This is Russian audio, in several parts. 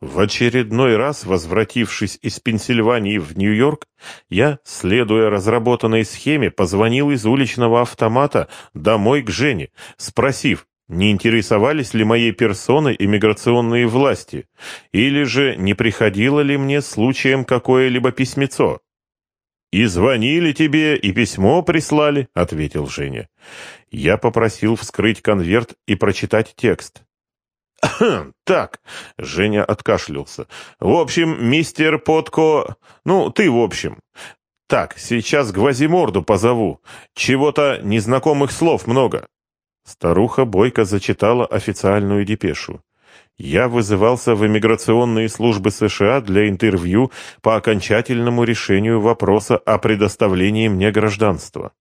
В очередной раз, возвратившись из Пенсильвании в Нью-Йорк, я, следуя разработанной схеме, позвонил из уличного автомата домой к Жене, спросив, не интересовались ли моей персоной иммиграционные власти, или же не приходило ли мне случаем какое-либо письмецо. «И звонили тебе, и письмо прислали», — ответил Женя. Я попросил вскрыть конверт и прочитать текст. «Так», — Женя откашлялся. «В общем, мистер Потко... Ну, ты в общем. Так, сейчас Гвозиморду позову. Чего-то незнакомых слов много». Старуха Бойко зачитала официальную депешу. Я вызывался в иммиграционные службы США для интервью по окончательному решению вопроса о предоставлении мне гражданства.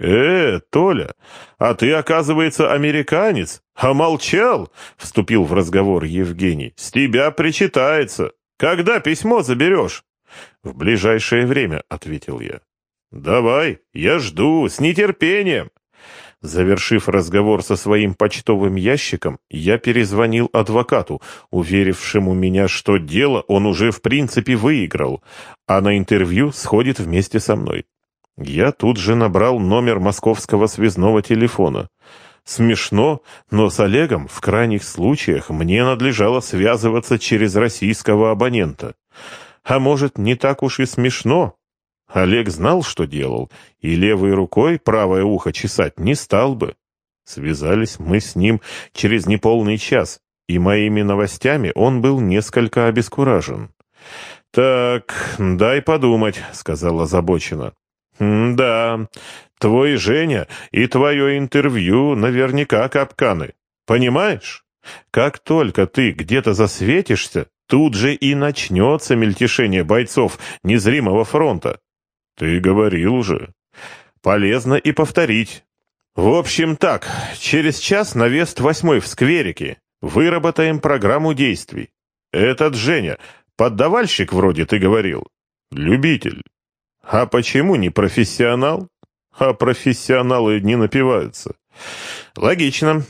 «Э, Толя, а ты, оказывается, американец, а молчал?» — вступил в разговор Евгений. «С тебя причитается. Когда письмо заберешь?» «В ближайшее время», — ответил я. «Давай, я жду, с нетерпением». Завершив разговор со своим почтовым ящиком, я перезвонил адвокату, уверившему меня, что дело он уже в принципе выиграл, а на интервью сходит вместе со мной. Я тут же набрал номер московского связного телефона. Смешно, но с Олегом в крайних случаях мне надлежало связываться через российского абонента. А может, не так уж и смешно? Олег знал, что делал, и левой рукой правое ухо чесать не стал бы. Связались мы с ним через неполный час, и моими новостями он был несколько обескуражен. «Так, дай подумать», — сказала озабоченно. «Да, твой Женя и твое интервью наверняка капканы. Понимаешь? Как только ты где-то засветишься, тут же и начнется мельтешение бойцов незримого фронта. Ты говорил уже. Полезно и повторить. В общем так, через час на Вест-8 в скверике выработаем программу действий. Этот Женя, поддавальщик вроде ты говорил, любитель. А почему не профессионал? А профессионалы не напиваются. Логично.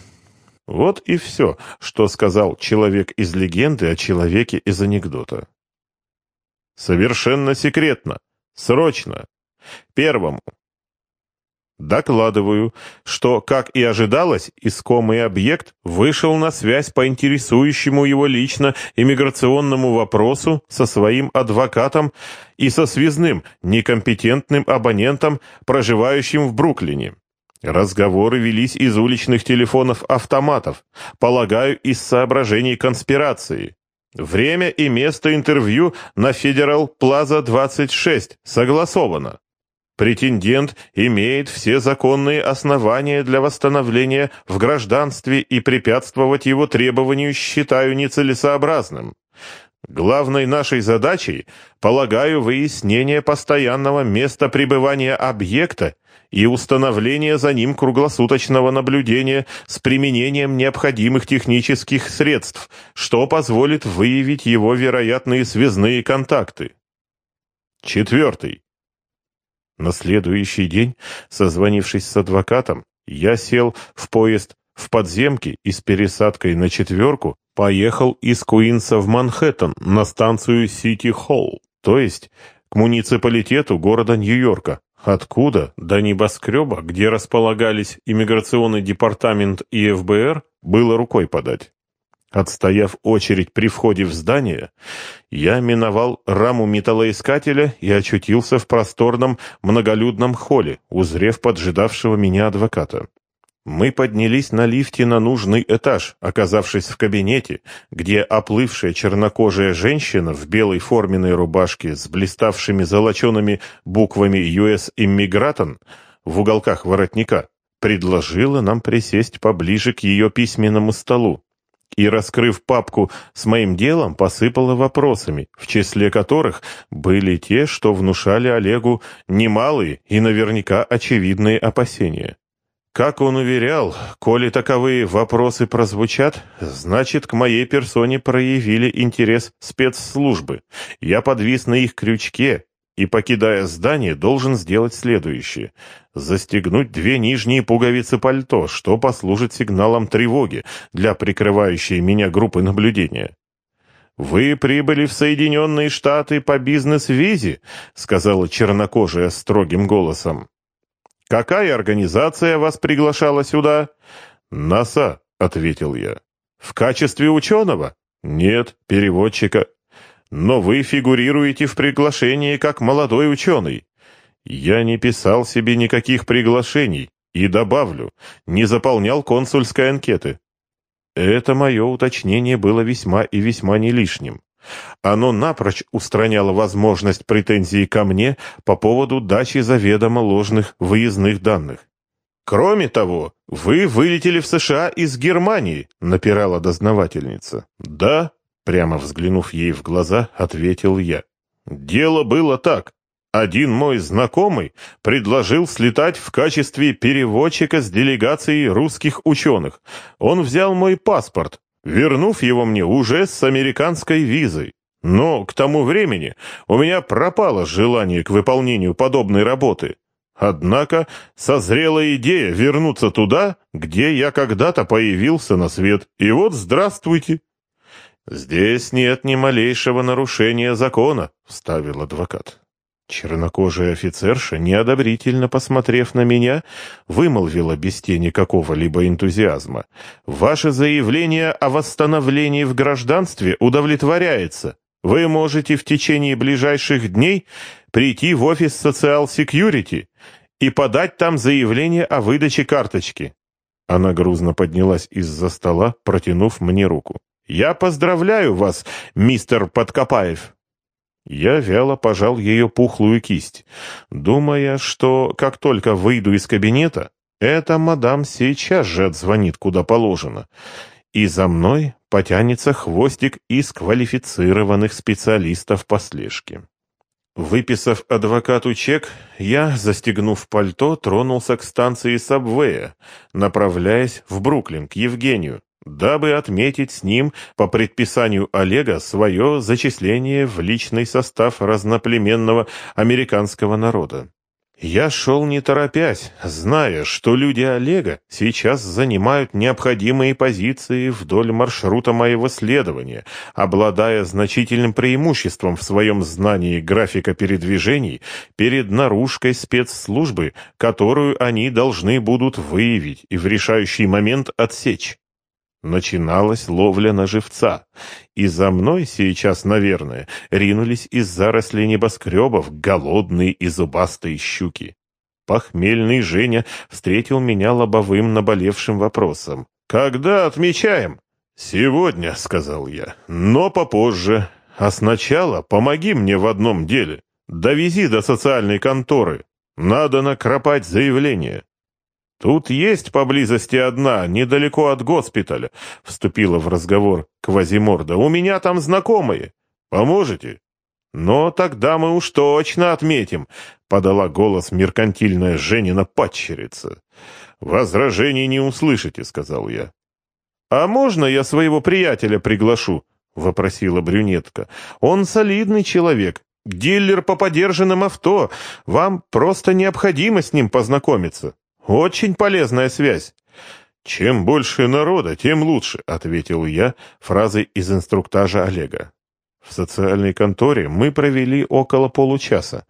Вот и все, что сказал человек из легенды о человеке из анекдота. Совершенно секретно. Срочно. Первому. Докладываю, что, как и ожидалось, искомый объект вышел на связь по интересующему его лично иммиграционному вопросу со своим адвокатом и со связным, некомпетентным абонентом, проживающим в Бруклине. Разговоры велись из уличных телефонов-автоматов, полагаю, из соображений конспирации. Время и место интервью на Федерал Плаза 26 согласовано. Претендент имеет все законные основания для восстановления в гражданстве и препятствовать его требованию считаю нецелесообразным. Главной нашей задачей полагаю выяснение постоянного места пребывания объекта и установление за ним круглосуточного наблюдения с применением необходимых технических средств, что позволит выявить его вероятные связные контакты. Четвертый. На следующий день, созвонившись с адвокатом, я сел в поезд в подземке и с пересадкой на четверку поехал из Куинса в Манхэттен на станцию Сити-Холл, то есть к муниципалитету города Нью-Йорка, откуда до небоскреба, где располагались иммиграционный департамент и ФБР, было рукой подать. Отстояв очередь при входе в здание, я миновал раму металлоискателя и очутился в просторном многолюдном холле, узрев поджидавшего меня адвоката. Мы поднялись на лифте на нужный этаж, оказавшись в кабинете, где оплывшая чернокожая женщина в белой форменной рубашке с блиставшими золочеными буквами «US Immigration» в уголках воротника предложила нам присесть поближе к ее письменному столу и, раскрыв папку с моим делом, посыпала вопросами, в числе которых были те, что внушали Олегу немалые и наверняка очевидные опасения. Как он уверял, коли таковые вопросы прозвучат, значит, к моей персоне проявили интерес спецслужбы. Я подвис на их крючке и, покидая здание, должен сделать следующее. Застегнуть две нижние пуговицы пальто, что послужит сигналом тревоги для прикрывающей меня группы наблюдения. «Вы прибыли в Соединенные Штаты по бизнес-визе», — сказала чернокожая строгим голосом. «Какая организация вас приглашала сюда?» «НАСА», — ответил я. «В качестве ученого?» «Нет, переводчика». «Но вы фигурируете в приглашении как молодой ученый». «Я не писал себе никаких приглашений, и добавлю, не заполнял консульской анкеты». Это мое уточнение было весьма и весьма не лишним. Оно напрочь устраняло возможность претензий ко мне по поводу дачи заведомо ложных выездных данных. «Кроме того, вы вылетели в США из Германии», — напирала дознавательница. «Да», — прямо взглянув ей в глаза, ответил я. «Дело было так. Один мой знакомый предложил слетать в качестве переводчика с делегацией русских ученых. Он взял мой паспорт, вернув его мне уже с американской визой. Но к тому времени у меня пропало желание к выполнению подобной работы. Однако созрела идея вернуться туда, где я когда-то появился на свет. И вот здравствуйте. Здесь нет ни малейшего нарушения закона, вставил адвокат. Чернокожая офицерша, неодобрительно посмотрев на меня, вымолвила без тени какого-либо энтузиазма. «Ваше заявление о восстановлении в гражданстве удовлетворяется. Вы можете в течение ближайших дней прийти в офис Social Security и подать там заявление о выдаче карточки». Она грузно поднялась из-за стола, протянув мне руку. «Я поздравляю вас, мистер Подкопаев!» Я вяло пожал ее пухлую кисть, думая, что как только выйду из кабинета, эта мадам сейчас же отзвонит куда положено, и за мной потянется хвостик из квалифицированных специалистов по слежке. Выписав адвокату чек, я, застегнув пальто, тронулся к станции Сабвея, направляясь в Бруклин, к Евгению дабы отметить с ним по предписанию Олега свое зачисление в личный состав разноплеменного американского народа. Я шел не торопясь, зная, что люди Олега сейчас занимают необходимые позиции вдоль маршрута моего следования, обладая значительным преимуществом в своем знании графика передвижений перед наружкой спецслужбы, которую они должны будут выявить и в решающий момент отсечь. Начиналась ловля на живца, и за мной сейчас, наверное, ринулись из зарослей небоскребов голодные и зубастые щуки. Похмельный Женя встретил меня лобовым наболевшим вопросом. «Когда отмечаем?» «Сегодня», — сказал я, — «но попозже. А сначала помоги мне в одном деле. Довези до социальной конторы. Надо накропать заявление». «Тут есть поблизости одна, недалеко от госпиталя», — вступила в разговор Квазиморда. «У меня там знакомые. Поможете?» «Но тогда мы уж точно отметим», — подала голос меркантильная Женина падчерица. «Возражений не услышите», — сказал я. «А можно я своего приятеля приглашу?» — вопросила брюнетка. «Он солидный человек, дилер по подержанным авто. Вам просто необходимо с ним познакомиться». Очень полезная связь. Чем больше народа, тем лучше, ответил я фразой из инструктажа Олега. В социальной конторе мы провели около получаса.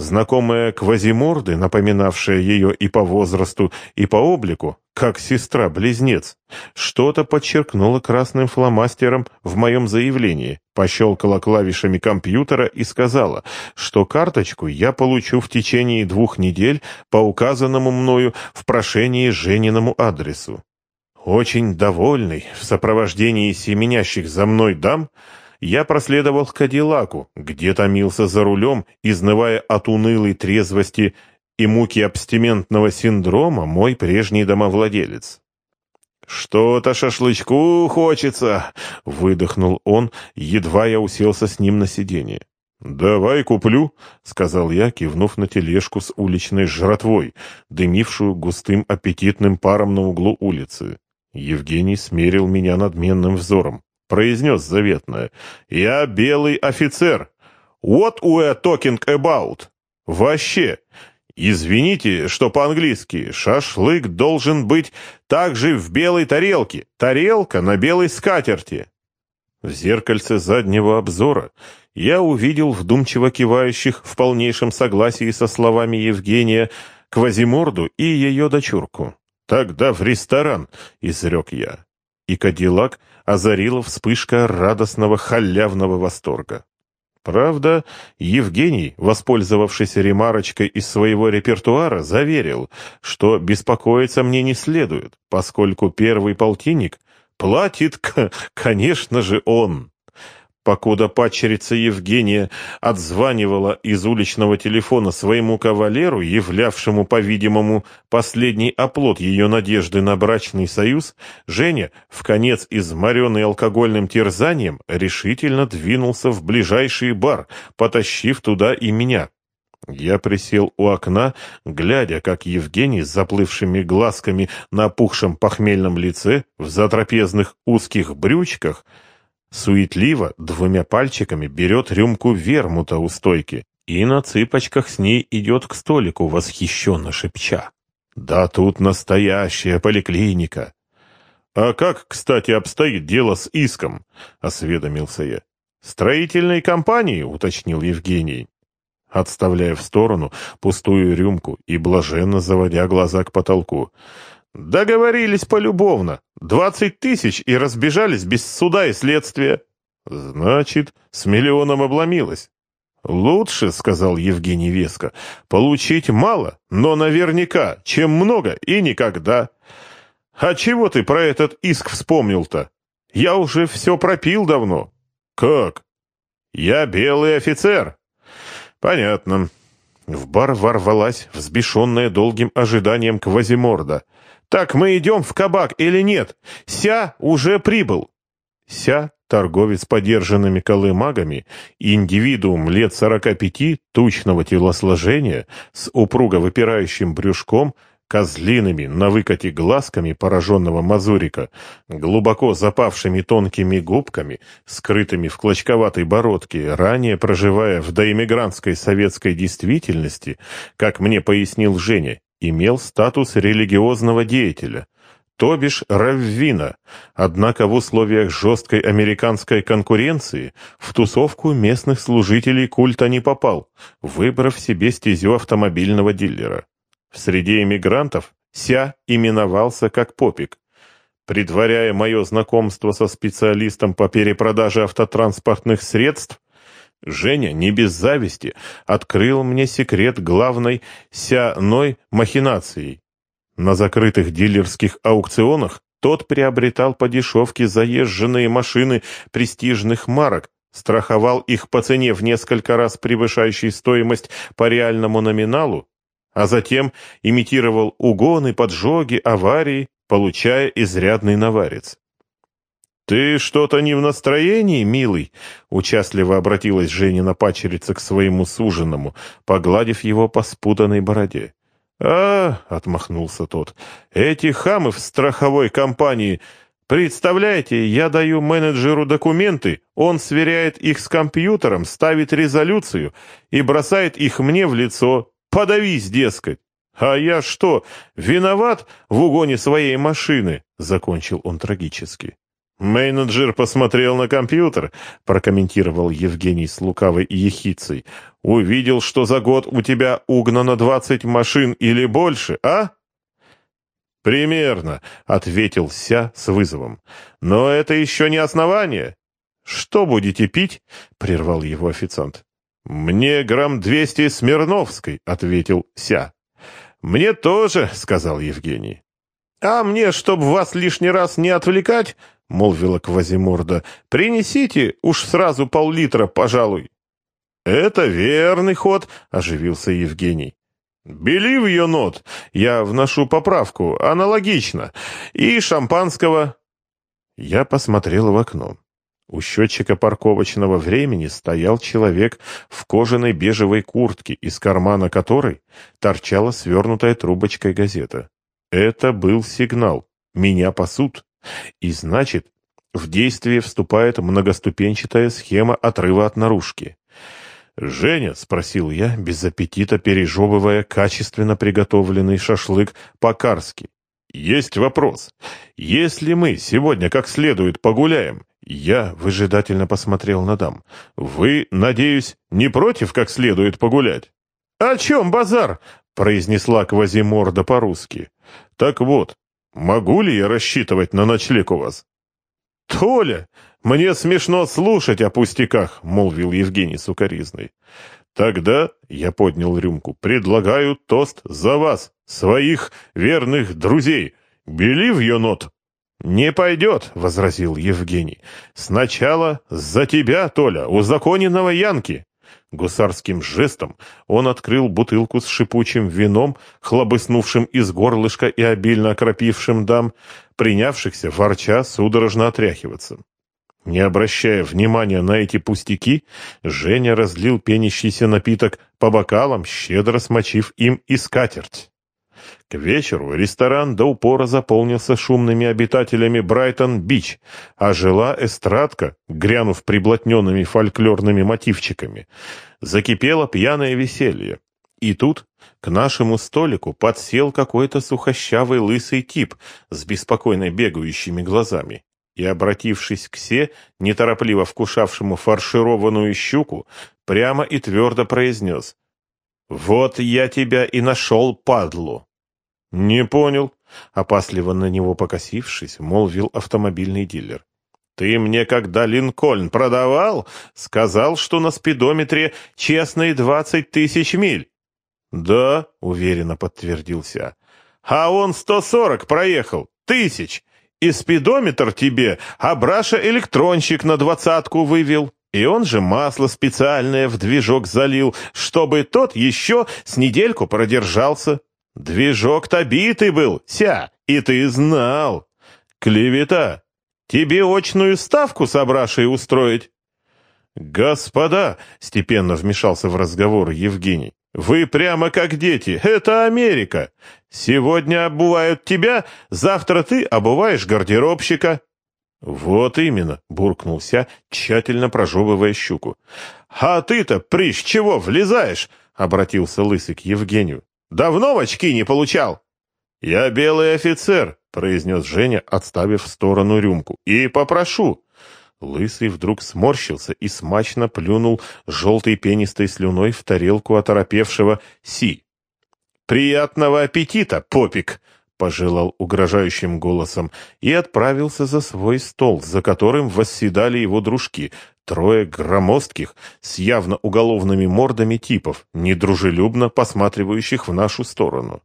Знакомая Квазиморды, напоминавшая ее и по возрасту, и по облику, как сестра-близнец, что-то подчеркнула красным фломастером в моем заявлении, пощелкала клавишами компьютера и сказала, что карточку я получу в течение двух недель по указанному мною в прошении Жениному адресу. Очень довольный, в сопровождении семенящих за мной дам, я проследовал к Кадиллаку, где томился за рулем, изнывая от унылой трезвости и муки абстиментного синдрома мой прежний домовладелец. «Что-то шашлычку хочется!» — выдохнул он, едва я уселся с ним на сиденье. «Давай куплю», — сказал я, кивнув на тележку с уличной жратвой, дымившую густым аппетитным паром на углу улицы. Евгений смерил меня надменным взором произнес заветное. «Я белый офицер. What we talking about? Вообще, извините, что по-английски, шашлык должен быть также в белой тарелке, тарелка на белой скатерти». В зеркальце заднего обзора я увидел вдумчиво кивающих в полнейшем согласии со словами Евгения Квазиморду и ее дочурку. «Тогда в ресторан», — изрек я. И Кадиллак озарила вспышка радостного халявного восторга. Правда, Евгений, воспользовавшись ремарочкой из своего репертуара, заверил, что беспокоиться мне не следует, поскольку первый полтинник платит, конечно же, он. Покуда падчерица Евгения отзванивала из уличного телефона своему кавалеру, являвшему, по-видимому, последний оплот ее надежды на брачный союз, Женя, в конец изморенный алкогольным терзанием, решительно двинулся в ближайший бар, потащив туда и меня. Я присел у окна, глядя, как Евгений с заплывшими глазками на опухшем похмельном лице, в затрапезных узких брючках — суетливо двумя пальчиками берет рюмку вермута у стойки и на цыпочках с ней идет к столику, восхищенно шепча. «Да тут настоящая поликлиника!» «А как, кстати, обстоит дело с иском?» — осведомился я. «Строительной компании?» — уточнил Евгений, отставляя в сторону пустую рюмку и блаженно заводя глаза к потолку. Договорились полюбовно. Двадцать тысяч и разбежались без суда и следствия. Значит, с миллионом обломилась. Лучше, сказал Евгений веско, получить мало, но наверняка, чем много и никогда. А чего ты про этот иск вспомнил-то? Я уже все пропил давно. Как? Я белый офицер. Понятно. В бар ворвалась, взбешенная долгим ожиданием Квазиморда — «Так мы идем в кабак или нет? Ся уже прибыл!» Ся, торговец подержанными колымагами, индивидуум лет сорока пяти, тучного телосложения, с упруго выпирающим брюшком, козлиными на выкате глазками пораженного мазурика, глубоко запавшими тонкими губками, скрытыми в клочковатой бородке, ранее проживая в доиммигрантской советской действительности, как мне пояснил Женя, имел статус религиозного деятеля, то бишь раввина, однако в условиях жесткой американской конкуренции в тусовку местных служителей культа не попал, выбрав себе стезю автомобильного дилера. В среде эмигрантов Ся именовался как Попик. Предваряя мое знакомство со специалистом по перепродаже автотранспортных средств, Женя, не без зависти, открыл мне секрет главной сяной махинацией. На закрытых дилерских аукционах тот приобретал по дешевке заезженные машины престижных марок, страховал их по цене в несколько раз превышающей стоимость по реальному номиналу, а затем имитировал угоны, поджоги, аварии, получая изрядный наварец. «Ты что-то не в настроении, милый?» — участливо обратилась Женина пачерица к своему суженому, погладив его по спутанной бороде. «А, — отмахнулся тот, — эти хамы в страховой компании. Представляете, я даю менеджеру документы, он сверяет их с компьютером, ставит резолюцию и бросает их мне в лицо. Подавись, дескать. А я что, виноват в угоне своей машины?» — закончил он трагически. «Менеджер посмотрел на компьютер», — прокомментировал Евгений с лукавой ехицей. «Увидел, что за год у тебя угнано двадцать машин или больше, а?» «Примерно», — ответил Ся с вызовом. «Но это еще не основание». «Что будете пить?» — прервал его официант. «Мне грамм двести Смирновской», — ответил Ся. «Мне тоже», — сказал Евгений. «А мне, чтобы вас лишний раз не отвлекать, — молвила Квазиморда. — Принесите уж сразу пол-литра, пожалуй. — Это верный ход, — оживился Евгений. — Believe you not. Я вношу поправку. Аналогично. И шампанского. Я посмотрел в окно. У счетчика парковочного времени стоял человек в кожаной бежевой куртке, из кармана которой торчала свернутая трубочкой газета. Это был сигнал. Меня пасут. И значит, в действие вступает многоступенчатая схема отрыва от наружки. «Женя?» — спросил я, без аппетита пережевывая качественно приготовленный шашлык по-карски. «Есть вопрос. Если мы сегодня как следует погуляем, Я выжидательно посмотрел на дам. «Вы, надеюсь, не против как следует погулять?» «О чем базар?» — произнесла Квазиморда по-русски. «Так вот, могу ли я рассчитывать на ночлег у вас?» «Толя, мне смешно слушать о пустяках», — молвил Евгений сукоризный. «Тогда, — я поднял рюмку, — предлагаю тост за вас, своих верных друзей. You not?» «Не пойдет», — возразил Евгений. «Сначала за тебя, Толя, узаконенного Янки». Гусарским жестом он открыл бутылку с шипучим вином, хлобыснувшим из горлышка и обильно окропившим дам, принявшихся, ворча, судорожно отряхиваться. Не обращая внимания на эти пустяки, Женя разлил пенящийся напиток по бокалам, щедро смочив им и скатерть. К вечеру ресторан до упора заполнился шумными обитателями Брайтон-Бич, а жила эстрадка, грянув приблотненными фольклорными мотивчиками. Закипело пьяное веселье. И тут к нашему столику подсел какой-то сухощавый лысый тип с беспокойно бегающими глазами и, обратившись к Се, неторопливо вкушавшему фаршированную щуку, прямо и твердо произнес «Вот я тебя и нашел, падлу!» «Не понял», — опасливо на него покосившись, молвил автомобильный дилер. «Ты мне, когда Линкольн продавал, сказал, что на спидометре честные двадцать тысяч миль». «Да», — уверенно подтвердился. «А он сто сорок проехал, тысяч, и спидометр тебе Абраша-электронщик на двадцатку вывел». И он же масло специальное в движок залил, чтобы тот еще с недельку продержался. Движок-то битый был, ся, и ты знал. Клевета. Тебе очную ставку с Абрашей устроить? Господа, степенно вмешался в разговор Евгений. Вы прямо как дети. Это Америка. Сегодня обувают тебя, завтра ты обуваешь гардеробщика. Вот именно, буркнулся, тщательно прожевывая щуку. А ты-то, прищ, чего влезаешь? Обратился лысый к Евгению. Давно в очки не получал?» «Я белый офицер», — произнес Женя, отставив в сторону рюмку. «И попрошу». Лысый вдруг сморщился и смачно плюнул желтой пенистой слюной в тарелку оторопевшего Си. «Приятного аппетита, попик!» — пожелал угрожающим голосом и отправился за свой стол, за которым восседали его дружки, Трое громоздких, с явно уголовными мордами типов, недружелюбно посматривающих в нашу сторону.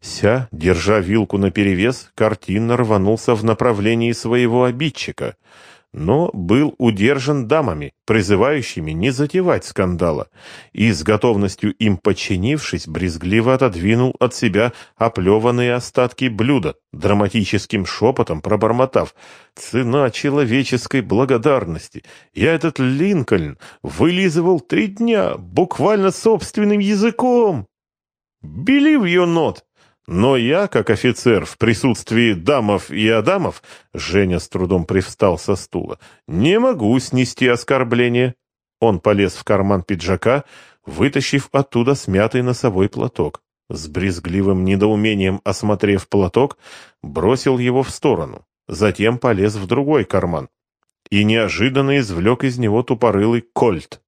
Ся, держа вилку наперевес, картинно рванулся в направлении своего обидчика — но был удержан дамами, призывающими не затевать скандала, и с готовностью им подчинившись, брезгливо отодвинул от себя оплеванные остатки блюда, драматическим шепотом пробормотав «Цена человеческой благодарности! Я этот Линкольн вылизывал три дня, буквально собственным языком!» «Believe you not!» Но я, как офицер, в присутствии дамов и адамов, Женя с трудом привстал со стула, не могу снести оскорбление. Он полез в карман пиджака, вытащив оттуда смятый носовой платок. С брезгливым недоумением осмотрев платок, бросил его в сторону. Затем полез в другой карман и неожиданно извлек из него тупорылый кольт.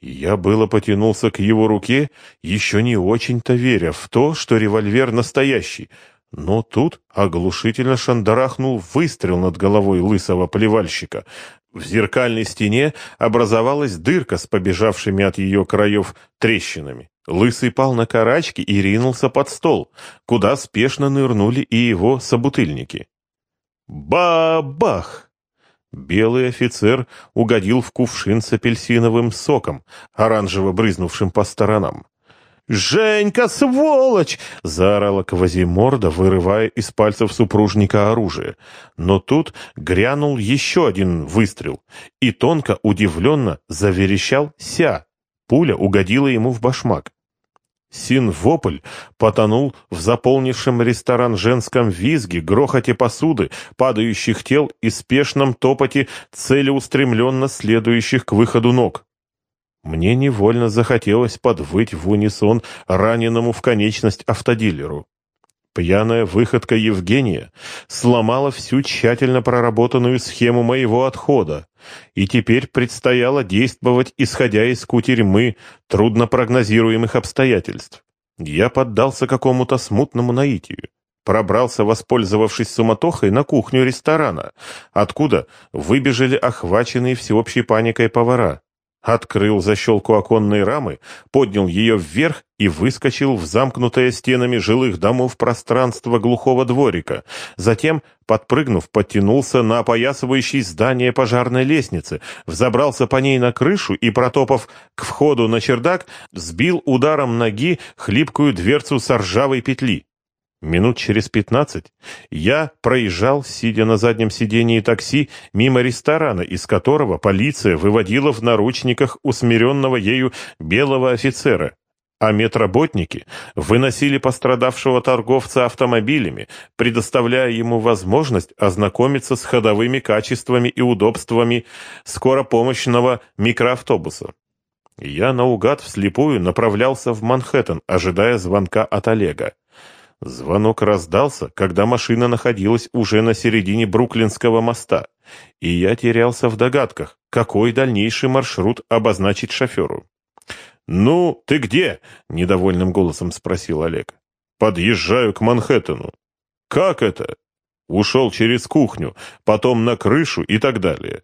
Я было потянулся к его руке, еще не очень-то веря в то, что револьвер настоящий, но тут оглушительно шандарахнул выстрел над головой лысого плевальщика. В зеркальной стене образовалась дырка с побежавшими от ее краев трещинами. Лысый пал на карачки и ринулся под стол, куда спешно нырнули и его собутыльники. Ба-бах! Белый офицер угодил в кувшин с апельсиновым соком, оранжево брызнувшим по сторонам. «Женька, сволочь!» — заорала Квазиморда, вырывая из пальцев супружника оружие. Но тут грянул еще один выстрел, и тонко, удивленно заверещал «ся». Пуля угодила ему в башмак. Синвополь потонул в заполнившем ресторан женском визге, грохоте посуды, падающих тел и спешном топоте целеустремленно следующих к выходу ног. Мне невольно захотелось подвыть в унисон раненому в конечность автодилеру. Пьяная выходка Евгения сломала всю тщательно проработанную схему моего отхода, и теперь предстояло действовать, исходя из кутерьмы труднопрогнозируемых обстоятельств. Я поддался какому-то смутному наитию. Пробрался, воспользовавшись суматохой, на кухню ресторана, откуда выбежали охваченные всеобщей паникой повара. Открыл защелку оконной рамы, поднял ее вверх и выскочил в замкнутое стенами жилых домов пространство глухого дворика. Затем, подпрыгнув, подтянулся на опоясывающий здание пожарной лестницы, взобрался по ней на крышу и, протопав к входу на чердак, сбил ударом ноги хлипкую дверцу с ржавой петли. Минут через пятнадцать я проезжал, сидя на заднем сидении такси, мимо ресторана, из которого полиция выводила в наручниках усмиренного ею белого офицера, а медработники выносили пострадавшего торговца автомобилями, предоставляя ему возможность ознакомиться с ходовыми качествами и удобствами скоропомощного микроавтобуса. Я наугад вслепую направлялся в Манхэттен, ожидая звонка от Олега. Звонок раздался, когда машина находилась уже на середине Бруклинского моста, и я терялся в догадках, какой дальнейший маршрут обозначить шоферу. «Ну, ты где?» — недовольным голосом спросил Олег. «Подъезжаю к Манхэттену». «Как это?» «Ушел через кухню, потом на крышу и так далее».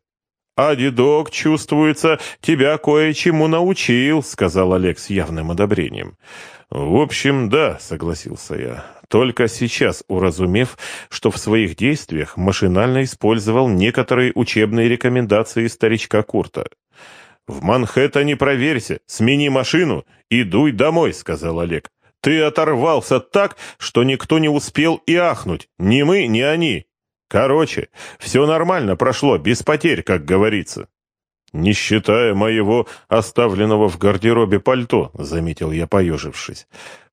«А дедок, чувствуется, тебя кое-чему научил», — сказал Олег с явным одобрением. «В общем, да», — согласился я, только сейчас уразумев, что в своих действиях машинально использовал некоторые учебные рекомендации старичка Курта. «В Манхэттене проверься, смени машину и дуй домой», — сказал Олег. «Ты оторвался так, что никто не успел и ахнуть, ни мы, ни они. Короче, все нормально прошло, без потерь, как говорится». «Не считая моего оставленного в гардеробе пальто», — заметил я, поежившись.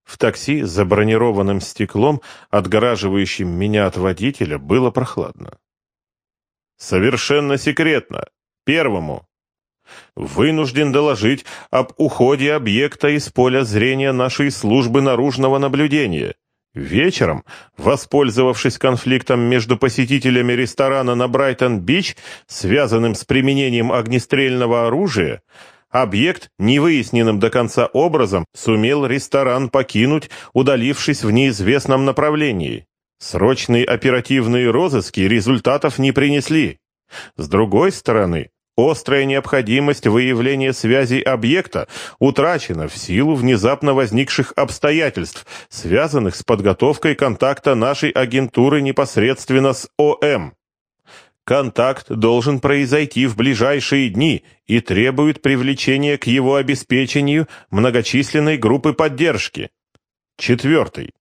В такси за бронированным стеклом, отгораживающим меня от водителя, было прохладно. «Совершенно секретно. Первому. Вынужден доложить об уходе объекта из поля зрения нашей службы наружного наблюдения». Вечером, воспользовавшись конфликтом между посетителями ресторана на Брайтон-Бич, связанным с применением огнестрельного оружия, объект, невыясненным до конца образом, сумел ресторан покинуть, удалившись в неизвестном направлении. Срочные оперативные розыски результатов не принесли. С другой стороны, Острая необходимость выявления связей объекта утрачена в силу внезапно возникших обстоятельств, связанных с подготовкой контакта нашей агентуры непосредственно с ОМ. Контакт должен произойти в ближайшие дни и требует привлечения к его обеспечению многочисленной группы поддержки. Четвертый.